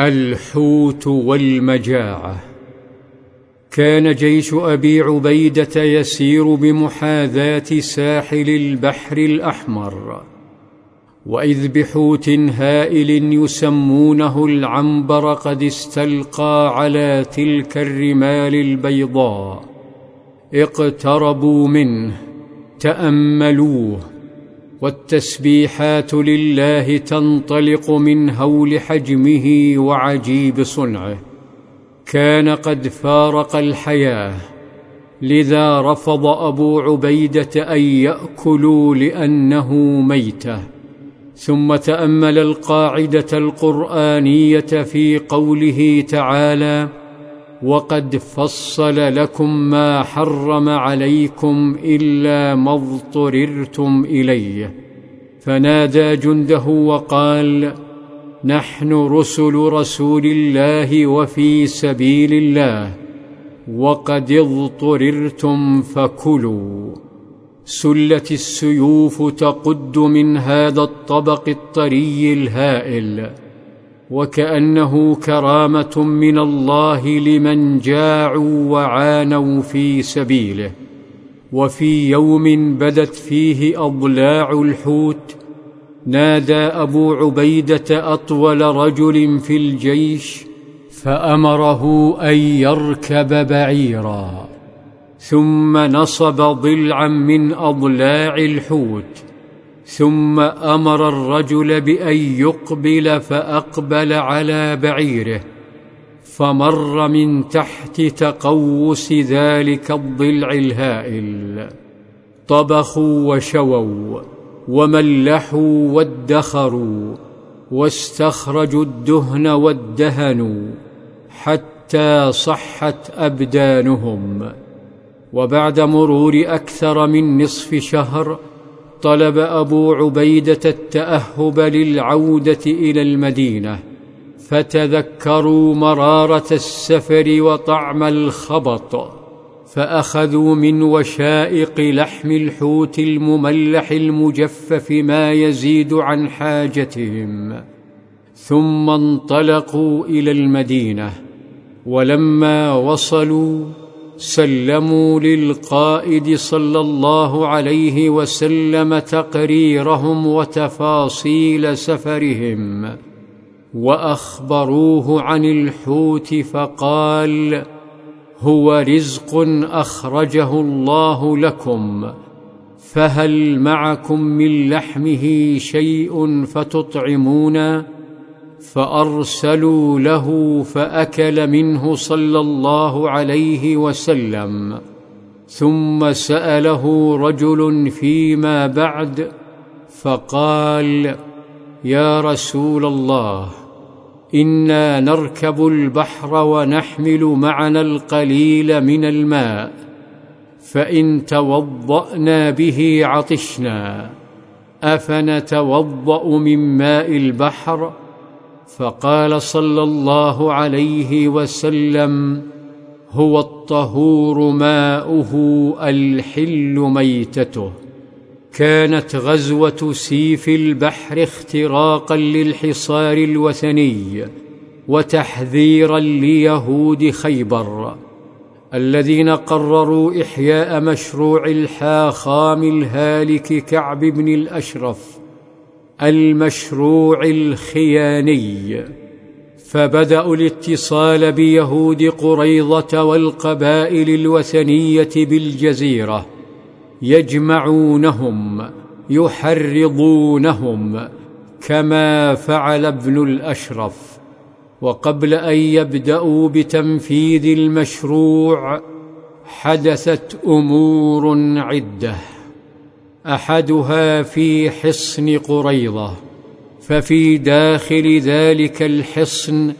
الحوت والمجاعة. كان جيش أبي عبيدة يسير بمحاذاة ساحل البحر الأحمر. وإذ بحوت هائل يسمونه العنبر قد استلقى على تلك الرمال البيضاء. اقتربوا منه تأملوه. والتسبيحات لله تنطلق من هول حجمه وعجيب صنعه. كان قد فارق الحياة. لذا رفض أبو عبيدة أن يأكلوا لأنه ميتة. ثم تأمل القاعدة القرآنية في قوله تعالى وقد فصل لكم ما حرم عليكم إلا ما اضطررتم إليه. فنادى جنده وقال نحن رسل رسول الله وفي سبيل الله وقد اضطررتم فكلوا. سلت السيوف تقد من هذا الطبق الطري الهائل. وكأنه كرامة من الله لمن جاعوا وعانوا في سبيله. وفي يوم بدت فيه أضلاع الحوت نادى أبو عبيدة أطول رجل في الجيش فأمره أن يركب بعيرا ثم نصب ضلعا من أضلاع الحوت. ثم أمر الرجل بأن يقبل فأقبل على بعيره فمر من تحت تقوس ذلك الضلع الهائل. طبخوا وشووا وملحوا وادخروا واستخرجوا الدهن وادهنوا حتى صحت أبدانهم. وبعد مرور أكثر من نصف شهر طلب أبو عبيدة التأهب للعودة إلى المدينة فتذكروا مرارة السفر وطعم الخبط فأخذوا من وشائق لحم الحوت المملح المجفف ما يزيد عن حاجتهم ثم انطلقوا إلى المدينة ولما وصلوا سلموا للقائد صلى الله عليه وسلم تقريرهم وتفاصيل سفرهم وأخبروه عن الحوت فقال هو رزق أخرجه الله لكم فهل معكم من لحمه شيء فتطعمون فأرسلوا له فأكل منه صلى الله عليه وسلم. ثم سأله رجل فيما بعد فقال يا رسول الله إنا نركب البحر ونحمل معنا القليل من الماء فإن توضأنا به عطشنا أفنتوضأ من ماء البحر؟ فقال صلى الله عليه وسلم هو الطهور ماؤه الحل ميتته. كانت غزوة سيف البحر اختراقا للحصار الوثني وتحذيرا ليهود خيبر الذين قرروا إحياء مشروع الحاخام الهالك كعب بن الأشرف. المشروع الخياني فبدأوا الاتصال بيهود قريضه والقبائل الوثنية بالجزيرة يجمعونهم يحرضونهم كما فعل ابن الأشرف. وقبل أن يبدأوا بتنفيذ المشروع حدثت أمور عدة. أحدها في حصن قريضه ففي داخل ذلك الحصن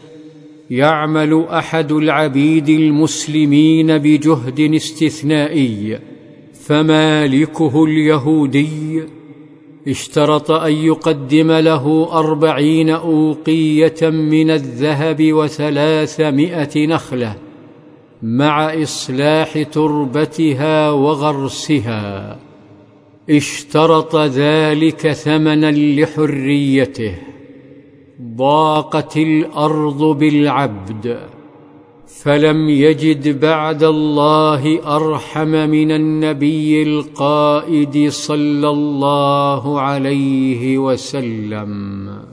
يعمل أحد العبيد المسلمين بجهد استثنائي فمالكه اليهودي. اشترط أن يقدم له أربعين أوقية من الذهب وثلاثمائة نخلة مع إصلاح تربتها وغرسها. اشترط ذلك ثمنا لحريته. ضاقت الأرض بالعبد فلم يجد بعد الله أرحم من النبي القائد صلى الله عليه وسلم.